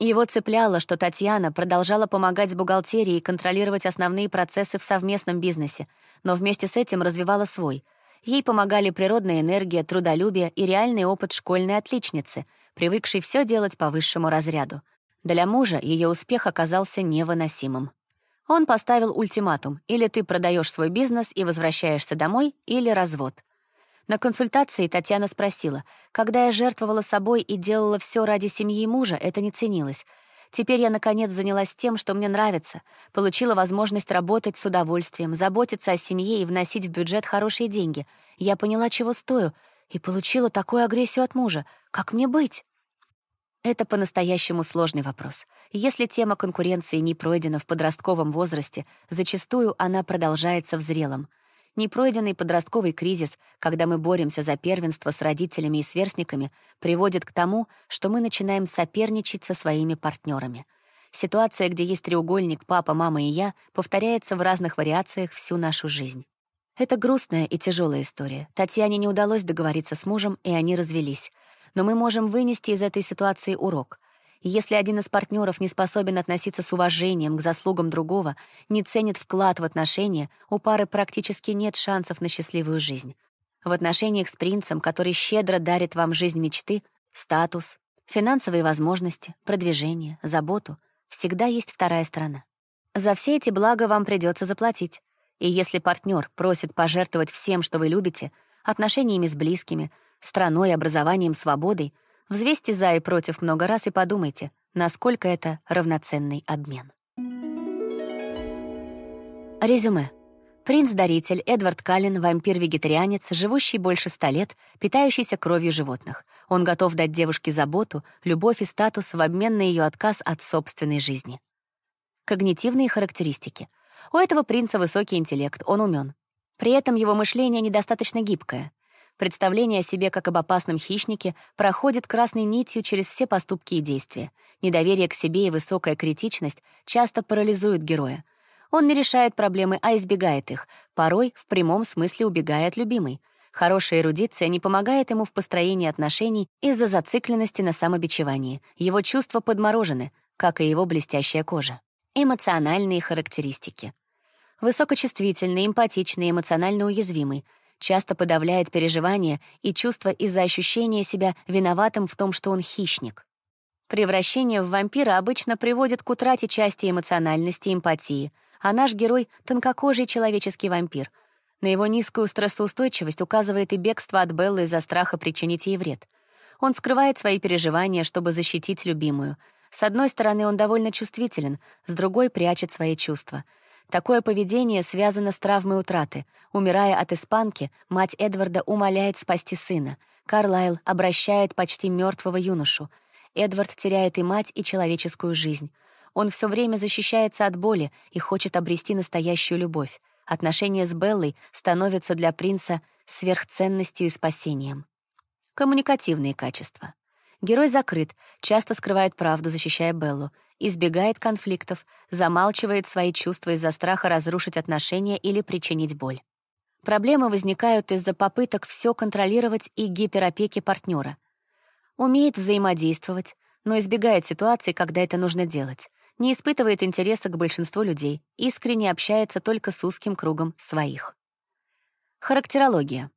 [SPEAKER 1] Его цепляло, что Татьяна продолжала помогать с бухгалтерией и контролировать основные процессы в совместном бизнесе, но вместе с этим развивала свой. Ей помогали природная энергия, трудолюбие и реальный опыт школьной отличницы, привыкшей все делать по высшему разряду. Для мужа ее успех оказался невыносимым. Он поставил ультиматум: или ты продаешь свой бизнес и возвращаешься домой, или развод. На консультации Татьяна спросила, когда я жертвовала собой и делала все ради семьи и мужа, это не ценилось. Теперь я, наконец, занялась тем, что мне нравится, получила возможность работать с удовольствием, заботиться о семье и вносить в бюджет хорошие деньги. Я поняла, чего стою, и получила такую агрессию от мужа. Как мне быть? Это по-настоящему сложный вопрос. Если тема конкуренции не пройдена в подростковом возрасте, зачастую она продолжается в зрелом. Непройденный подростковый кризис, когда мы боремся за первенство с родителями и сверстниками, приводит к тому, что мы начинаем соперничать со своими партнерами. Ситуация, где есть треугольник папа, мама и я, повторяется в разных вариациях всю нашу жизнь. Это грустная и тяжелая история. Татьяне не удалось договориться с мужем, и они развелись но мы можем вынести из этой ситуации урок. Если один из партнеров не способен относиться с уважением к заслугам другого, не ценит вклад в отношения, у пары практически нет шансов на счастливую жизнь. В отношениях с принцем, который щедро дарит вам жизнь мечты, статус, финансовые возможности, продвижение, заботу, всегда есть вторая сторона. За все эти блага вам придется заплатить. И если партнер просит пожертвовать всем, что вы любите, отношениями с близкими, страной, образованием, свободой, взвесьте за и против много раз и подумайте, насколько это равноценный обмен. Резюме. Принц-даритель Эдвард Каллен — вампир-вегетарианец, живущий больше ста лет, питающийся кровью животных. Он готов дать девушке заботу, любовь и статус в обмен на ее отказ от собственной жизни. Когнитивные характеристики. У этого принца высокий интеллект, он умен. При этом его мышление недостаточно гибкое. Представление о себе как об опасном хищнике проходит красной нитью через все поступки и действия. Недоверие к себе и высокая критичность часто парализуют героя. Он не решает проблемы, а избегает их, порой в прямом смысле убегая от любимой. Хорошая эрудиция не помогает ему в построении отношений из-за зацикленности на самобичевании. Его чувства подморожены, как и его блестящая кожа. Эмоциональные характеристики. Высокочувствительный, эмпатичный, эмоционально уязвимый — часто подавляет переживания и чувства из-за ощущения себя виноватым в том, что он хищник. Превращение в вампира обычно приводит к утрате части эмоциональности и эмпатии, а наш герой — тонкокожий человеческий вампир. На его низкую стрессоустойчивость указывает и бегство от Беллы из-за страха причинить ей вред. Он скрывает свои переживания, чтобы защитить любимую. С одной стороны, он довольно чувствителен, с другой — прячет свои чувства — Такое поведение связано с травмой утраты. Умирая от испанки, мать Эдварда умоляет спасти сына. Карлайл обращает почти мертвого юношу. Эдвард теряет и мать, и человеческую жизнь. Он все время защищается от боли и хочет обрести настоящую любовь. Отношения с Беллой становятся для принца сверхценностью и спасением. Коммуникативные качества. Герой закрыт, часто скрывает правду, защищая Беллу, избегает конфликтов, замалчивает свои чувства из-за страха разрушить отношения или причинить боль. Проблемы возникают из-за попыток все контролировать и гиперопеки партнера. Умеет взаимодействовать, но избегает ситуаций, когда это нужно делать. Не испытывает интереса к большинству людей, искренне общается только с узким кругом своих. Характерология.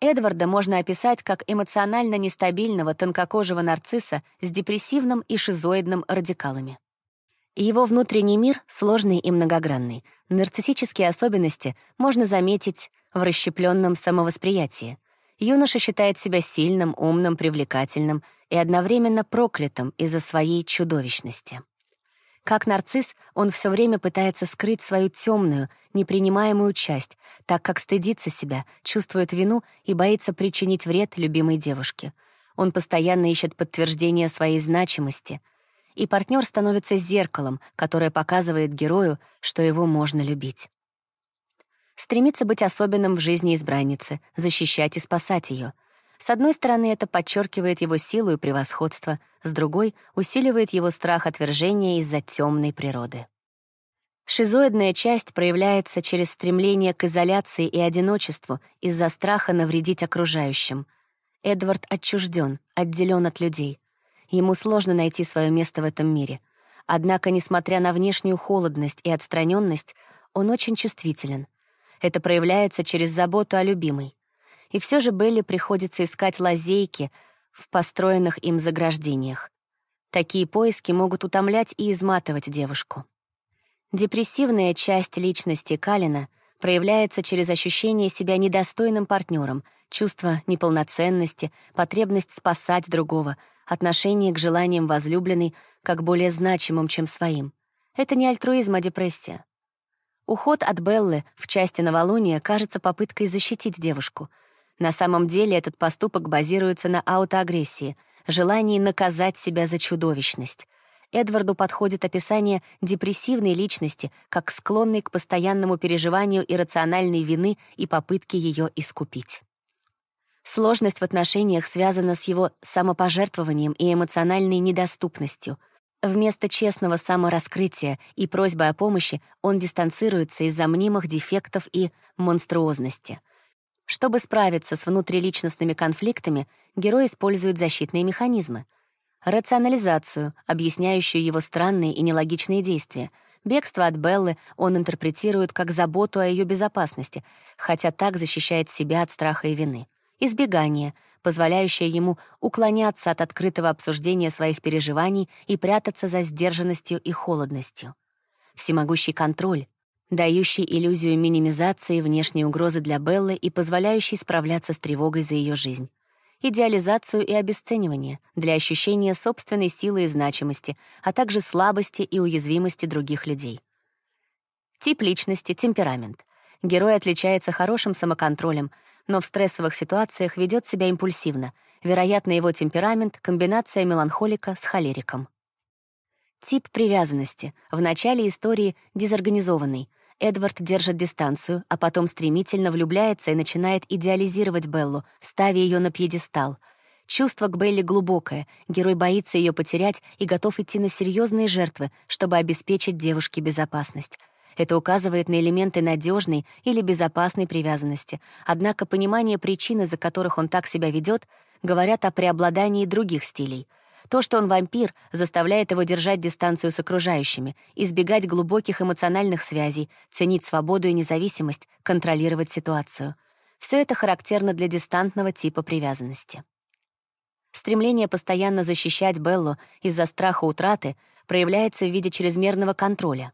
[SPEAKER 1] Эдварда можно описать как эмоционально нестабильного тонкокожего нарцисса с депрессивным и шизоидным радикалами. Его внутренний мир сложный и многогранный. Нарциссические особенности можно заметить в расщепленном самовосприятии. Юноша считает себя сильным, умным, привлекательным и одновременно проклятым из-за своей чудовищности. Как нарцисс, он все время пытается скрыть свою темную, непринимаемую часть, так как стыдится себя, чувствует вину и боится причинить вред любимой девушке. Он постоянно ищет подтверждение своей значимости, и партнер становится зеркалом, которое показывает герою, что его можно любить стремится быть особенным в жизни избранницы, защищать и спасать ее. С одной стороны, это подчеркивает его силу и превосходство, с другой — усиливает его страх отвержения из-за темной природы. Шизоидная часть проявляется через стремление к изоляции и одиночеству из-за страха навредить окружающим. Эдвард отчужден, отделен от людей. Ему сложно найти свое место в этом мире. Однако, несмотря на внешнюю холодность и отстраненность, он очень чувствителен — это проявляется через заботу о любимой. И все же Белли приходится искать лазейки в построенных им заграждениях. Такие поиски могут утомлять и изматывать девушку. Депрессивная часть личности Калина проявляется через ощущение себя недостойным партнером, чувство неполноценности, потребность спасать другого, отношение к желаниям возлюбленной как более значимым, чем своим. Это не альтруизм, а депрессия. Уход от Беллы в части новолуния кажется попыткой защитить девушку. На самом деле этот поступок базируется на аутоагрессии, желании наказать себя за чудовищность. Эдварду подходит описание депрессивной личности как склонной к постоянному переживанию иррациональной вины и попытке ее искупить. Сложность в отношениях связана с его самопожертвованием и эмоциональной недоступностью — Вместо честного самораскрытия и просьбы о помощи он дистанцируется из-за мнимых дефектов и монструозности. Чтобы справиться с внутриличностными конфликтами, герой использует защитные механизмы. Рационализацию, объясняющую его странные и нелогичные действия. Бегство от Беллы он интерпретирует как заботу о ее безопасности, хотя так защищает себя от страха и вины. Избегание — позволяющая ему уклоняться от открытого обсуждения своих переживаний и прятаться за сдержанностью и холодностью. Всемогущий контроль, дающий иллюзию минимизации внешней угрозы для Беллы и позволяющий справляться с тревогой за ее жизнь. Идеализацию и обесценивание для ощущения собственной силы и значимости, а также слабости и уязвимости других людей. Тип личности — темперамент. Герой отличается хорошим самоконтролем, но в стрессовых ситуациях ведет себя импульсивно. Вероятно, его темперамент — комбинация меланхолика с холериком. Тип привязанности. В начале истории дезорганизованный. Эдвард держит дистанцию, а потом стремительно влюбляется и начинает идеализировать Беллу, ставя ее на пьедестал. Чувство к Белле глубокое, герой боится ее потерять и готов идти на серьезные жертвы, чтобы обеспечить девушке безопасность. Это указывает на элементы надежной или безопасной привязанности. Однако понимание причин, из-за которых он так себя ведет, говорят о преобладании других стилей. То, что он вампир, заставляет его держать дистанцию с окружающими, избегать глубоких эмоциональных связей, ценить свободу и независимость, контролировать ситуацию. Все это характерно для дистантного типа привязанности. Стремление постоянно защищать Беллу из-за страха утраты проявляется в виде чрезмерного контроля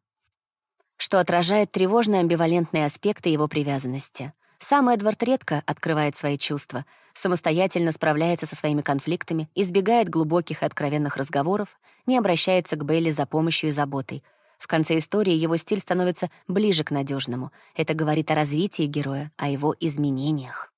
[SPEAKER 1] что отражает тревожные амбивалентные аспекты его привязанности. Сам Эдвард редко открывает свои чувства, самостоятельно справляется со своими конфликтами, избегает глубоких и откровенных разговоров, не обращается к Бейли за помощью и заботой. В конце истории его стиль становится ближе к надежному. Это говорит о развитии героя, о его изменениях.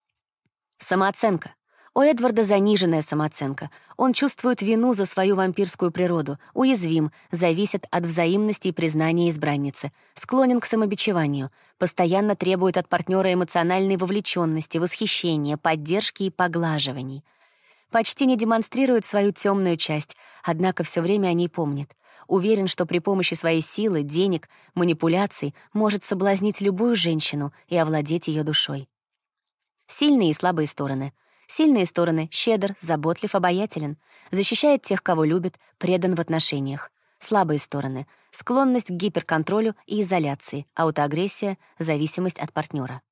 [SPEAKER 1] Самооценка. У Эдварда заниженная самооценка. Он чувствует вину за свою вампирскую природу, уязвим, зависит от взаимности и признания избранницы, склонен к самобичеванию, постоянно требует от партнера эмоциональной вовлеченности, восхищения, поддержки и поглаживаний. Почти не демонстрирует свою темную часть, однако все время о ней помнит. Уверен, что при помощи своей силы, денег, манипуляций может соблазнить любую женщину и овладеть ее душой. Сильные и слабые стороны — Сильные стороны — щедр, заботлив, обаятелен, защищает тех, кого любит, предан в отношениях. Слабые стороны — склонность к гиперконтролю и изоляции, аутоагрессия, зависимость от партнера.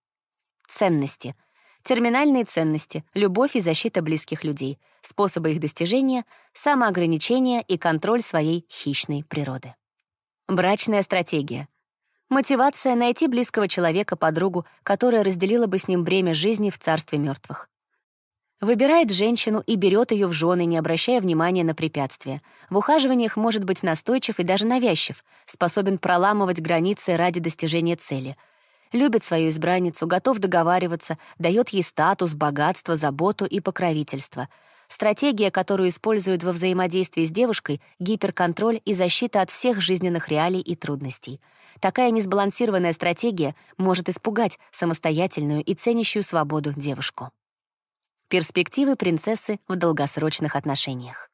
[SPEAKER 1] Ценности. Терминальные ценности — любовь и защита близких людей, способы их достижения — самоограничение и контроль своей хищной природы. Брачная стратегия. Мотивация — найти близкого человека, подругу, которая разделила бы с ним бремя жизни в царстве мертвых. Выбирает женщину и берет ее в жены, не обращая внимания на препятствия. В ухаживаниях может быть настойчив и даже навязчив, способен проламывать границы ради достижения цели. Любит свою избранницу, готов договариваться, дает ей статус, богатство, заботу и покровительство. Стратегия, которую используют во взаимодействии с девушкой — гиперконтроль и защита от всех жизненных реалий и трудностей. Такая несбалансированная стратегия может испугать самостоятельную и ценящую свободу девушку. Перспективы принцессы в долгосрочных отношениях.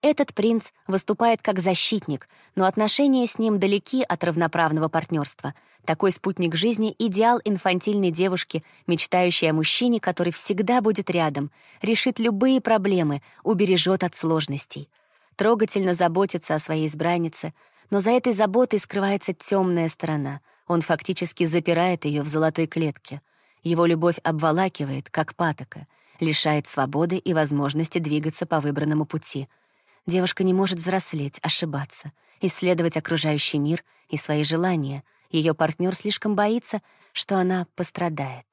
[SPEAKER 1] Этот принц выступает как защитник, но отношения с ним далеки от равноправного партнерства. Такой спутник жизни — идеал инфантильной девушки, мечтающей о мужчине, который всегда будет рядом, решит любые проблемы, убережет от сложностей. Трогательно заботится о своей избраннице, но за этой заботой скрывается темная сторона. Он фактически запирает ее в золотой клетке. Его любовь обволакивает, как патока — лишает свободы и возможности двигаться по выбранному пути. Девушка не может взрослеть, ошибаться, исследовать окружающий мир и свои желания. Ее партнер слишком боится, что она пострадает.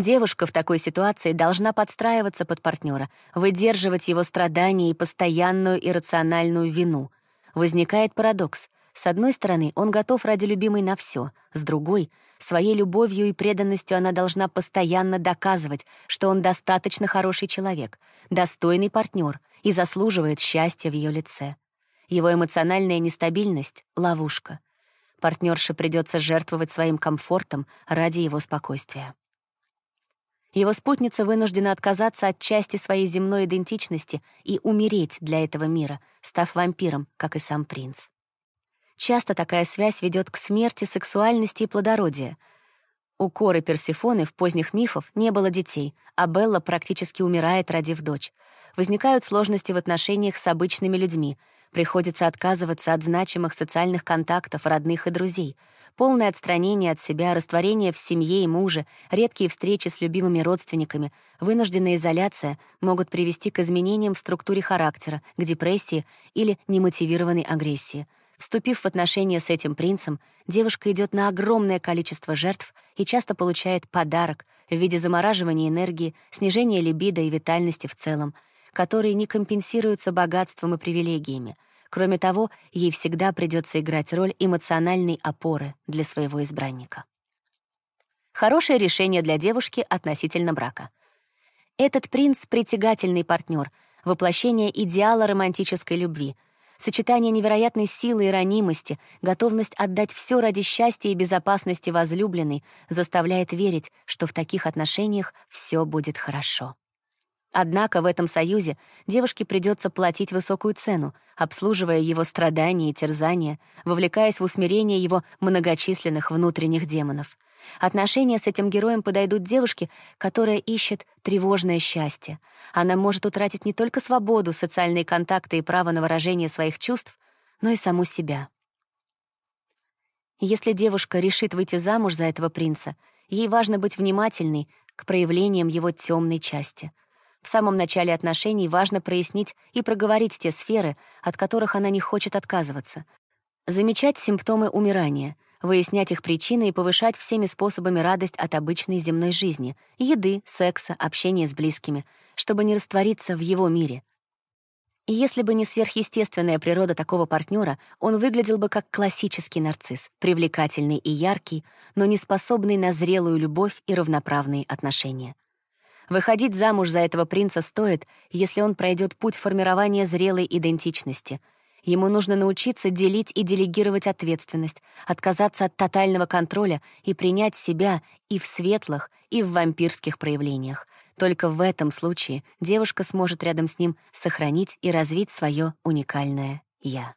[SPEAKER 1] Девушка в такой ситуации должна подстраиваться под партнера, выдерживать его страдания и постоянную иррациональную вину. Возникает парадокс. С одной стороны, он готов ради любимой на все, с другой — Своей любовью и преданностью она должна постоянно доказывать, что он достаточно хороший человек, достойный партнер и заслуживает счастья в ее лице. Его эмоциональная нестабильность — ловушка. Партнерше придется жертвовать своим комфортом ради его спокойствия. Его спутница вынуждена отказаться от части своей земной идентичности и умереть для этого мира, став вампиром, как и сам принц. Часто такая связь ведет к смерти сексуальности и плодородия. У Коры Персифоны в поздних мифах не было детей, а Белла практически умирает, родив дочь. Возникают сложности в отношениях с обычными людьми. Приходится отказываться от значимых социальных контактов, родных и друзей. Полное отстранение от себя, растворение в семье и муже, редкие встречи с любимыми родственниками, вынужденная изоляция могут привести к изменениям в структуре характера, к депрессии или немотивированной агрессии — Вступив в отношения с этим принцем, девушка идет на огромное количество жертв и часто получает подарок в виде замораживания энергии, снижения либидо и витальности в целом, которые не компенсируются богатством и привилегиями. Кроме того, ей всегда придется играть роль эмоциональной опоры для своего избранника. Хорошее решение для девушки относительно брака. Этот принц — притягательный партнер, воплощение идеала романтической любви — сочетание невероятной силы и ранимости, готовность отдать все ради счастья и безопасности возлюбленной заставляет верить, что в таких отношениях все будет хорошо. Однако в этом союзе девушке придется платить высокую цену, обслуживая его страдания и терзания, вовлекаясь в усмирение его многочисленных внутренних демонов — Отношения с этим героем подойдут девушке, которая ищет тревожное счастье. Она может утратить не только свободу, социальные контакты и право на выражение своих чувств, но и саму себя. Если девушка решит выйти замуж за этого принца, ей важно быть внимательной к проявлениям его темной части. В самом начале отношений важно прояснить и проговорить те сферы, от которых она не хочет отказываться. Замечать симптомы умирания — выяснять их причины и повышать всеми способами радость от обычной земной жизни, еды, секса, общения с близкими, чтобы не раствориться в его мире. И если бы не сверхъестественная природа такого партнера, он выглядел бы как классический нарцисс, привлекательный и яркий, но не способный на зрелую любовь и равноправные отношения. Выходить замуж за этого принца стоит, если он пройдет путь формирования зрелой идентичности — Ему нужно научиться делить и делегировать ответственность, отказаться от тотального контроля и принять себя и в светлых, и в вампирских проявлениях. Только в этом случае девушка сможет рядом с ним сохранить и развить свое уникальное «я».